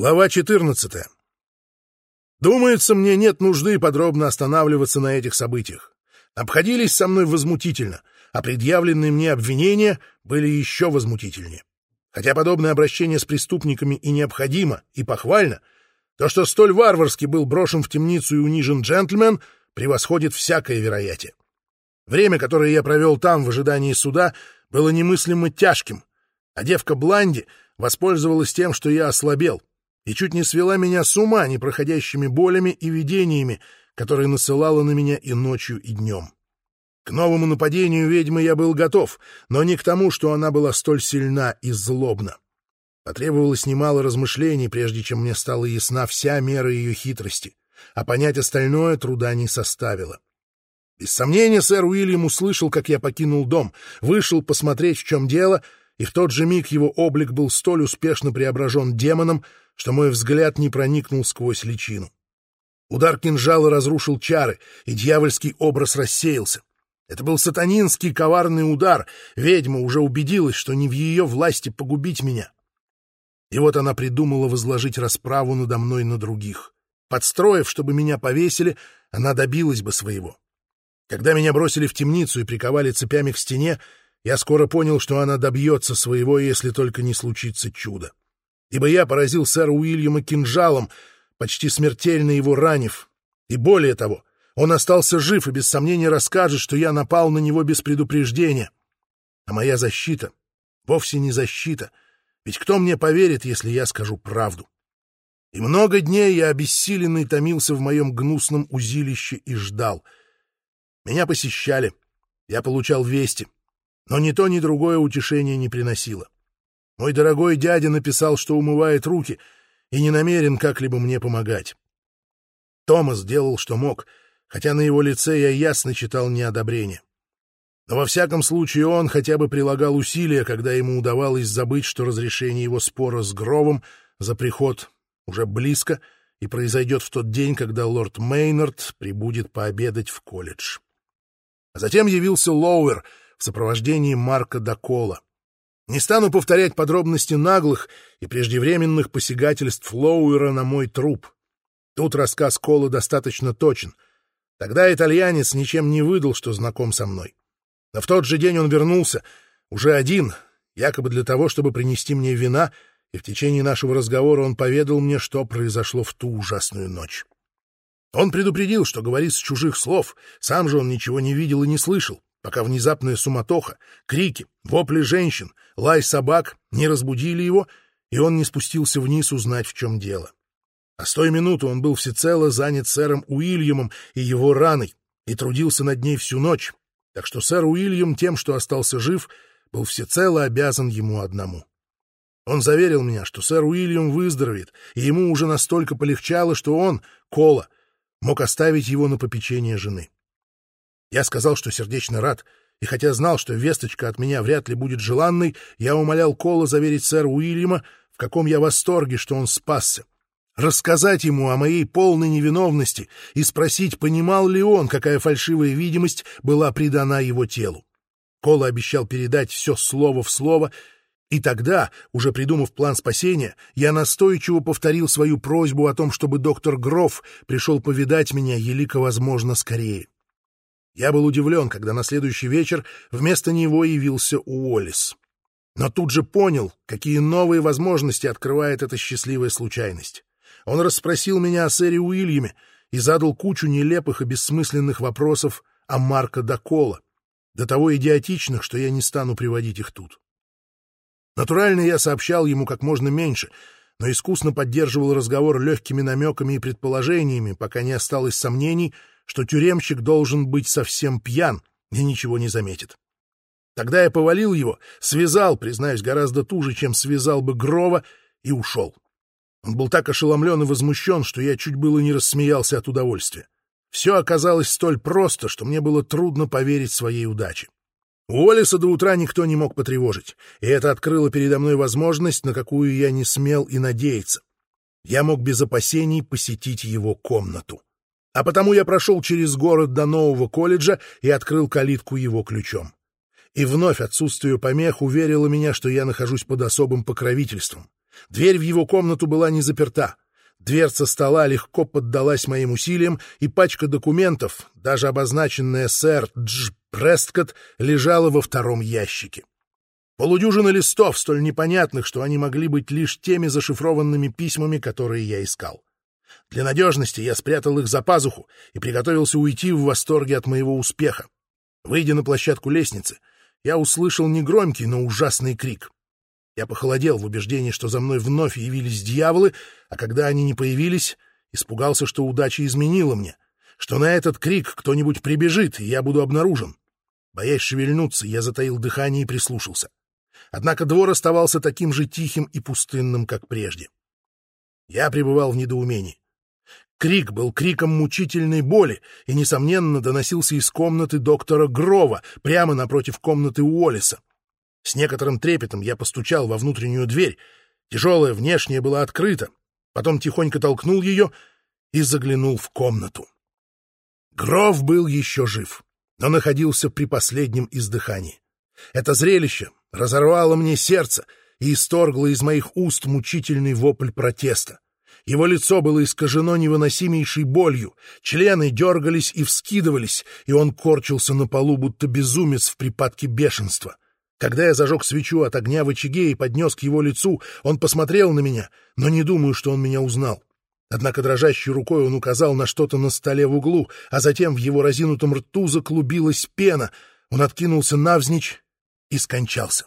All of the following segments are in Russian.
Глава 14. Думается, мне нет нужды подробно останавливаться на этих событиях. Обходились со мной возмутительно, а предъявленные мне обвинения были еще возмутительнее. Хотя подобное обращение с преступниками и необходимо, и похвально, то, что столь варварски был брошен в темницу и унижен джентльмен, превосходит всякое вероятие. Время, которое я провел там в ожидании суда, было немыслимо тяжким, а девка Бланди воспользовалась тем, что я ослабел — и чуть не свела меня с ума непроходящими болями и видениями, которые насылала на меня и ночью, и днем. К новому нападению ведьмы я был готов, но не к тому, что она была столь сильна и злобна. Потребовалось немало размышлений, прежде чем мне стала ясна вся мера ее хитрости, а понять остальное труда не составило. Без сомнения, сэр Уильям услышал, как я покинул дом, вышел посмотреть, в чем дело, и в тот же миг его облик был столь успешно преображен демоном, что мой взгляд не проникнул сквозь личину. Удар кинжала разрушил чары, и дьявольский образ рассеялся. Это был сатанинский коварный удар. Ведьма уже убедилась, что не в ее власти погубить меня. И вот она придумала возложить расправу надо мной на других. Подстроив, чтобы меня повесили, она добилась бы своего. Когда меня бросили в темницу и приковали цепями к стене, я скоро понял, что она добьется своего, если только не случится чудо ибо я поразил сэра Уильяма кинжалом, почти смертельно его ранив. И более того, он остался жив и без сомнения расскажет, что я напал на него без предупреждения. А моя защита вовсе не защита, ведь кто мне поверит, если я скажу правду? И много дней я обессиленный томился в моем гнусном узилище и ждал. Меня посещали, я получал вести, но ни то, ни другое утешение не приносило. Мой дорогой дядя написал, что умывает руки и не намерен как-либо мне помогать. Томас делал, что мог, хотя на его лице я ясно читал неодобрение. Но во всяком случае он хотя бы прилагал усилия, когда ему удавалось забыть, что разрешение его спора с Гровом за приход уже близко и произойдет в тот день, когда лорд Мейнард прибудет пообедать в колледж. А затем явился Лоуэр в сопровождении Марка Дакола. Не стану повторять подробности наглых и преждевременных посягательств Лоуэра на мой труп. Тут рассказ Кола достаточно точен. Тогда итальянец ничем не выдал, что знаком со мной. Но в тот же день он вернулся, уже один, якобы для того, чтобы принести мне вина, и в течение нашего разговора он поведал мне, что произошло в ту ужасную ночь. Он предупредил, что говорит с чужих слов, сам же он ничего не видел и не слышал пока внезапная суматоха, крики, вопли женщин, лай собак не разбудили его, и он не спустился вниз узнать, в чем дело. А с той минуты он был всецело занят сэром Уильямом и его раной, и трудился над ней всю ночь, так что сэр Уильям тем, что остался жив, был всецело обязан ему одному. Он заверил меня, что сэр Уильям выздоровеет, и ему уже настолько полегчало, что он, Кола, мог оставить его на попечение жены. Я сказал, что сердечно рад, и хотя знал, что весточка от меня вряд ли будет желанной, я умолял Кола заверить сэра Уильяма, в каком я восторге, что он спасся. Рассказать ему о моей полной невиновности и спросить, понимал ли он, какая фальшивая видимость была придана его телу. Кола обещал передать все слово в слово, и тогда, уже придумав план спасения, я настойчиво повторил свою просьбу о том, чтобы доктор Гроф пришел повидать меня елико возможно скорее. Я был удивлен, когда на следующий вечер вместо него явился Уоллес. Но тут же понял, какие новые возможности открывает эта счастливая случайность. Он расспросил меня о сэре Уильяме и задал кучу нелепых и бессмысленных вопросов о Марко Дакола, до того идиотичных, что я не стану приводить их тут. Натурально я сообщал ему как можно меньше, но искусно поддерживал разговор легкими намеками и предположениями, пока не осталось сомнений — что тюремщик должен быть совсем пьян и ничего не заметит. Тогда я повалил его, связал, признаюсь, гораздо туже, чем связал бы Грова, и ушел. Он был так ошеломлен и возмущен, что я чуть было не рассмеялся от удовольствия. Все оказалось столь просто, что мне было трудно поверить своей удаче. Уоллеса до утра никто не мог потревожить, и это открыло передо мной возможность, на какую я не смел и надеяться. Я мог без опасений посетить его комнату а потому я прошел через город до нового колледжа и открыл калитку его ключом. И вновь отсутствие помех уверило меня, что я нахожусь под особым покровительством, Дверь в его комнату была не заперта. Дверца стола легко поддалась моим усилиям, и пачка документов, даже обозначенная сэр Дж. Престкот, лежала во втором ящике. Полудюжина листов, столь непонятных, что они могли быть лишь теми зашифрованными письмами, которые я искал. Для надежности я спрятал их за пазуху и приготовился уйти в восторге от моего успеха. Выйдя на площадку лестницы, я услышал негромкий, но ужасный крик. Я похолодел в убеждении, что за мной вновь явились дьяволы, а когда они не появились, испугался, что удача изменила мне, что на этот крик кто-нибудь прибежит, и я буду обнаружен. Боясь шевельнуться, я затаил дыхание и прислушался. Однако двор оставался таким же тихим и пустынным, как прежде. Я пребывал в недоумении. Крик был криком мучительной боли и, несомненно, доносился из комнаты доктора Грова, прямо напротив комнаты Уоллиса. С некоторым трепетом я постучал во внутреннюю дверь. Тяжелая внешняя была открыта. Потом тихонько толкнул ее и заглянул в комнату. Гров был еще жив, но находился при последнем издыхании. Это зрелище разорвало мне сердце и исторгло из моих уст мучительный вопль протеста. Его лицо было искажено невыносимейшей болью, члены дергались и вскидывались, и он корчился на полу, будто безумец в припадке бешенства. Когда я зажег свечу от огня в очаге и поднес к его лицу, он посмотрел на меня, но не думаю, что он меня узнал. Однако дрожащей рукой он указал на что-то на столе в углу, а затем в его разинутом рту заклубилась пена. Он откинулся навзничь и скончался.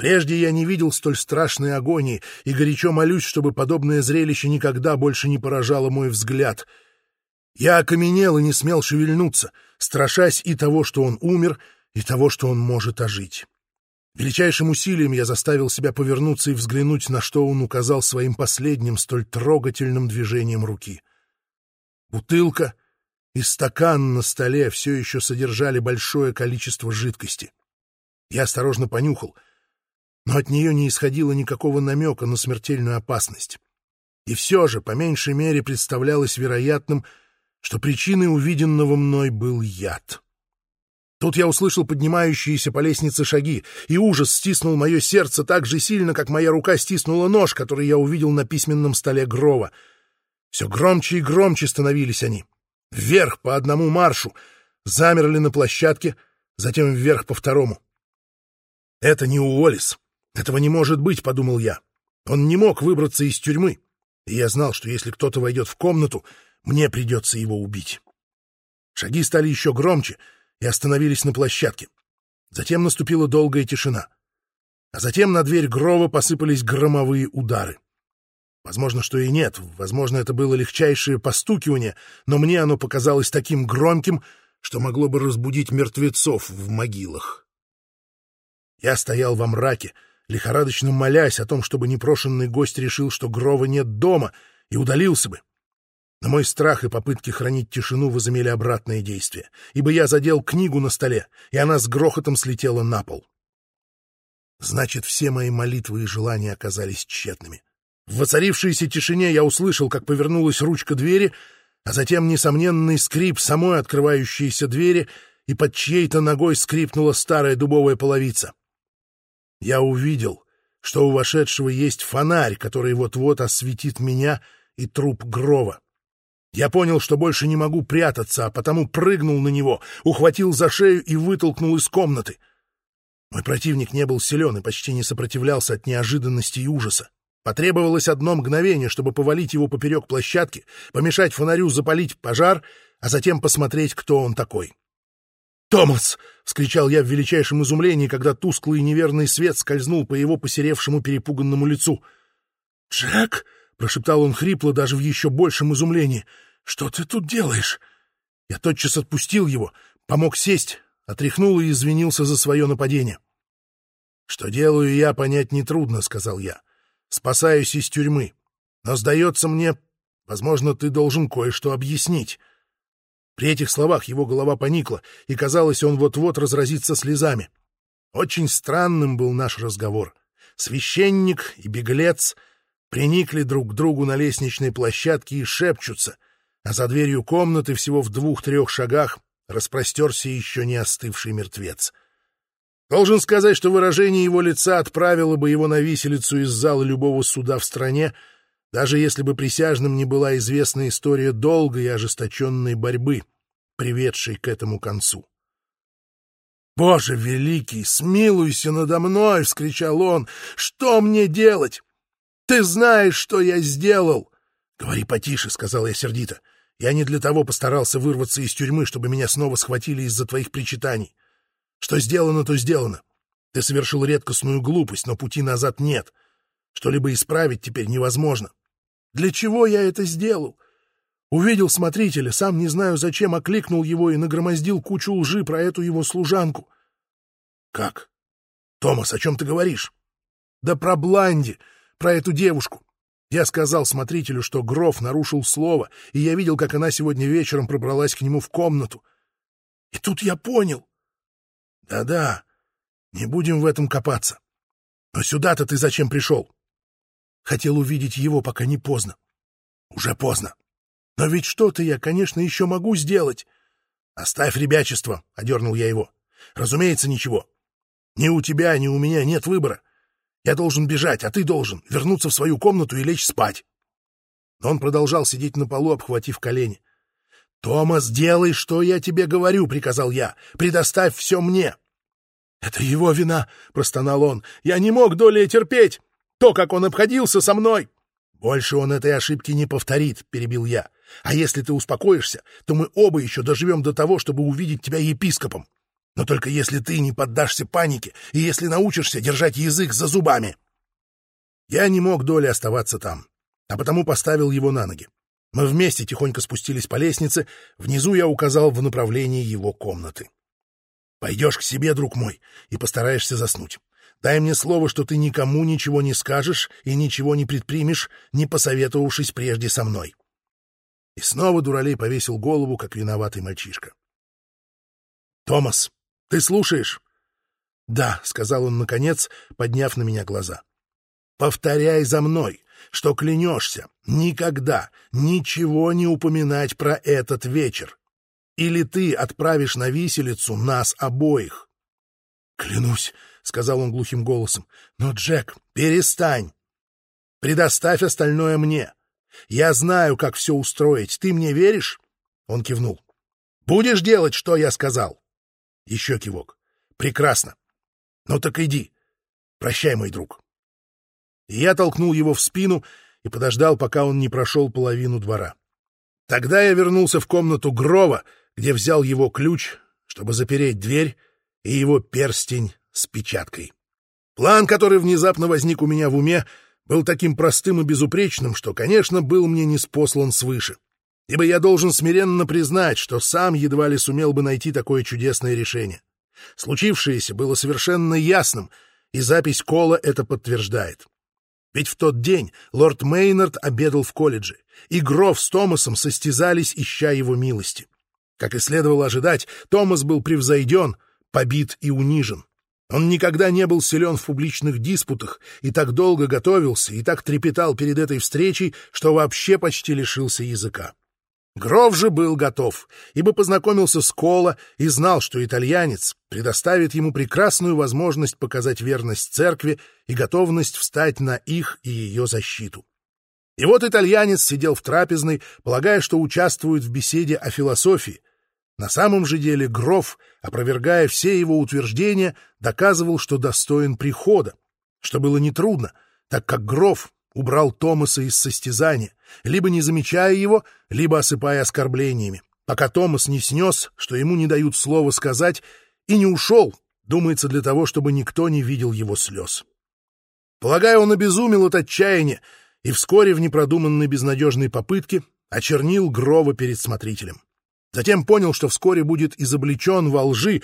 Прежде я не видел столь страшной агонии и горячо молюсь, чтобы подобное зрелище никогда больше не поражало мой взгляд. Я окаменел и не смел шевельнуться, страшась и того, что он умер, и того, что он может ожить. Величайшим усилием я заставил себя повернуться и взглянуть, на что он указал своим последним, столь трогательным движением руки. Бутылка и стакан на столе все еще содержали большое количество жидкости. Я осторожно понюхал, но от нее не исходило никакого намека на смертельную опасность. И все же, по меньшей мере, представлялось вероятным, что причиной увиденного мной был яд. Тут я услышал поднимающиеся по лестнице шаги, и ужас стиснул мое сердце так же сильно, как моя рука стиснула нож, который я увидел на письменном столе Грова. Все громче и громче становились они. Вверх по одному маршу, замерли на площадке, затем вверх по второму. «Это не Уоллес. Этого не может быть», — подумал я. «Он не мог выбраться из тюрьмы, и я знал, что если кто-то войдет в комнату, мне придется его убить». Шаги стали еще громче — и остановились на площадке. Затем наступила долгая тишина. А затем на дверь Грова посыпались громовые удары. Возможно, что и нет, возможно, это было легчайшее постукивание, но мне оно показалось таким громким, что могло бы разбудить мертвецов в могилах. Я стоял во мраке, лихорадочно молясь о том, чтобы непрошенный гость решил, что Грова нет дома, и удалился бы. Но мой страх и попытки хранить тишину возымели обратное действие, ибо я задел книгу на столе, и она с грохотом слетела на пол. Значит, все мои молитвы и желания оказались тщетными. В воцарившейся тишине я услышал, как повернулась ручка двери, а затем несомненный скрип самой открывающейся двери, и под чьей-то ногой скрипнула старая дубовая половица. Я увидел, что у вошедшего есть фонарь, который вот-вот осветит меня и труп Грова. Я понял, что больше не могу прятаться, а потому прыгнул на него, ухватил за шею и вытолкнул из комнаты. Мой противник не был силен и почти не сопротивлялся от неожиданности и ужаса. Потребовалось одно мгновение, чтобы повалить его поперек площадки, помешать фонарю запалить пожар, а затем посмотреть, кто он такой. «Томас!» — вскричал я в величайшем изумлении, когда тусклый и неверный свет скользнул по его посеревшему перепуганному лицу. «Джек!» Прошептал он хрипло, даже в еще большем изумлении. «Что ты тут делаешь?» Я тотчас отпустил его, помог сесть, отряхнул и извинился за свое нападение. «Что делаю я, понять нетрудно», — сказал я. «Спасаюсь из тюрьмы. Но, сдается мне, возможно, ты должен кое-что объяснить». При этих словах его голова поникла, и, казалось, он вот-вот разразится слезами. Очень странным был наш разговор. Священник и беглец — приникли друг к другу на лестничной площадке и шепчутся, а за дверью комнаты всего в двух-трех шагах распростерся еще не остывший мертвец. Должен сказать, что выражение его лица отправило бы его на виселицу из зала любого суда в стране, даже если бы присяжным не была известна история долгой и ожесточенной борьбы, приведшей к этому концу. «Боже великий, смилуйся надо мной!» — вскричал он. «Что мне делать? Ты знаешь, что я сделал!» «Говори потише», — сказал я сердито. «Я не для того постарался вырваться из тюрьмы, чтобы меня снова схватили из-за твоих причитаний. Что сделано, то сделано. Ты совершил редкостную глупость, но пути назад нет. Что-либо исправить теперь невозможно. Для чего я это сделал? Увидел смотрителя, сам не знаю зачем, окликнул его и нагромоздил кучу лжи про эту его служанку. Как? Томас, о чем ты говоришь? Да про Бланди, про эту девушку. Я сказал смотрителю, что Гроф нарушил слово, и я видел, как она сегодня вечером пробралась к нему в комнату. И тут я понял. Да-да, не будем в этом копаться. Но сюда-то ты зачем пришел? Хотел увидеть его, пока не поздно. Уже поздно. Но ведь что-то я, конечно, еще могу сделать. Оставь ребячество, — одернул я его. Разумеется, ничего. Ни у тебя, ни у меня нет выбора. Я должен бежать, а ты должен вернуться в свою комнату и лечь спать. Но он продолжал сидеть на полу, обхватив колени. «Томас, делай, что я тебе говорю», — приказал я. «Предоставь все мне». «Это его вина», — простонал он. «Я не мог долей терпеть. То, как он обходился со мной!» «Больше он этой ошибки не повторит», — перебил я. «А если ты успокоишься, то мы оба еще доживем до того, чтобы увидеть тебя епископом. Но только если ты не поддашься панике и если научишься держать язык за зубами». Я не мог доли оставаться там, а потому поставил его на ноги. Мы вместе тихонько спустились по лестнице, внизу я указал в направлении его комнаты. «Пойдешь к себе, друг мой, и постараешься заснуть. Дай мне слово, что ты никому ничего не скажешь и ничего не предпримешь, не посоветовавшись прежде со мной. И снова Дуралей повесил голову, как виноватый мальчишка. «Томас, ты слушаешь?» «Да», — сказал он наконец, подняв на меня глаза. «Повторяй за мной, что клянешься никогда ничего не упоминать про этот вечер. Или ты отправишь на виселицу нас обоих». «Клянусь», — сказал он глухим голосом. «Но, Джек, перестань! Предоставь остальное мне. Я знаю, как все устроить. Ты мне веришь?» Он кивнул. «Будешь делать, что я сказал?» Еще кивок. «Прекрасно. Ну так иди. Прощай, мой друг». Я толкнул его в спину и подождал, пока он не прошел половину двора. Тогда я вернулся в комнату Грова, где взял его ключ, чтобы запереть дверь, и его перстень с печаткой. План, который внезапно возник у меня в уме, был таким простым и безупречным, что, конечно, был мне не спослан свыше. Ибо я должен смиренно признать, что сам едва ли сумел бы найти такое чудесное решение. Случившееся было совершенно ясным, и запись Кола это подтверждает. Ведь в тот день лорд Мейнард обедал в колледже, и Гров с Томасом состязались, ища его милости. Как и следовало ожидать, Томас был превзойден, побит и унижен. Он никогда не был силен в публичных диспутах и так долго готовился и так трепетал перед этой встречей, что вообще почти лишился языка. Гров же был готов, ибо познакомился с Кола и знал, что итальянец предоставит ему прекрасную возможность показать верность церкви и готовность встать на их и ее защиту. И вот итальянец сидел в трапезной, полагая, что участвует в беседе о философии, на самом же деле Гроф, опровергая все его утверждения, доказывал, что достоин прихода, что было нетрудно, так как Гроф убрал Томаса из состязания, либо не замечая его, либо осыпая оскорблениями, пока Томас не снес, что ему не дают слова сказать, и не ушел, думается, для того, чтобы никто не видел его слез. Полагаю, он обезумел от отчаяния и вскоре в непродуманной безнадежной попытке очернил Грова перед смотрителем. Затем понял, что вскоре будет изобличен во лжи,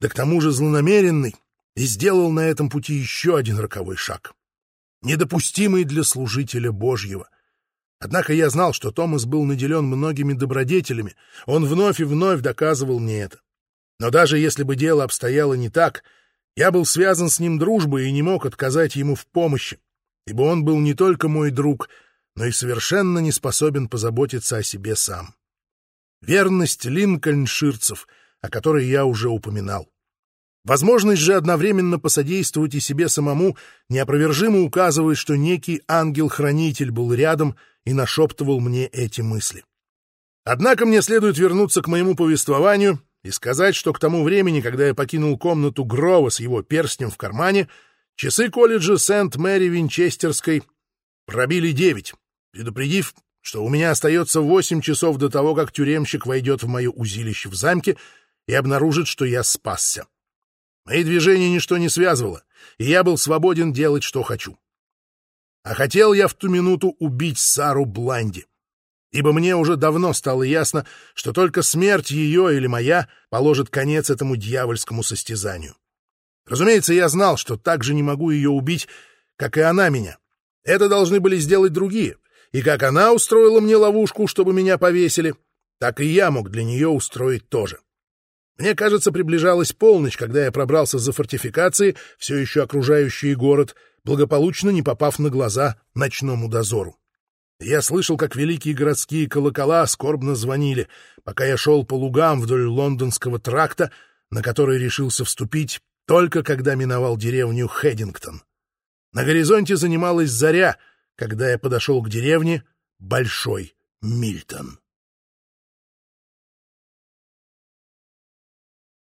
да к тому же злонамеренный, и сделал на этом пути еще один роковой шаг. Недопустимый для служителя Божьего. Однако я знал, что Томас был наделен многими добродетелями, он вновь и вновь доказывал мне это. Но даже если бы дело обстояло не так, я был связан с ним дружбой и не мог отказать ему в помощи, ибо он был не только мой друг, но и совершенно не способен позаботиться о себе сам верность линкольнширцев, о которой я уже упоминал. Возможность же одновременно посодействовать и себе самому неопровержимо указывает, что некий ангел-хранитель был рядом и нашептывал мне эти мысли. Однако мне следует вернуться к моему повествованию и сказать, что к тому времени, когда я покинул комнату Грова с его перстнем в кармане, часы колледжа Сент-Мэри Винчестерской пробили девять, предупредив, что у меня остается восемь часов до того, как тюремщик войдет в мое узилище в замке и обнаружит, что я спасся. Мои движения ничто не связывало, и я был свободен делать, что хочу. А хотел я в ту минуту убить Сару Бланди, ибо мне уже давно стало ясно, что только смерть ее или моя положит конец этому дьявольскому состязанию. Разумеется, я знал, что так же не могу ее убить, как и она меня. Это должны были сделать другие, и как она устроила мне ловушку, чтобы меня повесили, так и я мог для нее устроить тоже. Мне кажется, приближалась полночь, когда я пробрался за фортификации, все еще окружающие город, благополучно не попав на глаза ночному дозору. Я слышал, как великие городские колокола скорбно звонили, пока я шел по лугам вдоль лондонского тракта, на который решился вступить только когда миновал деревню Хэддингтон. На горизонте занималась заря, когда я подошел к деревне Большой Мильтон.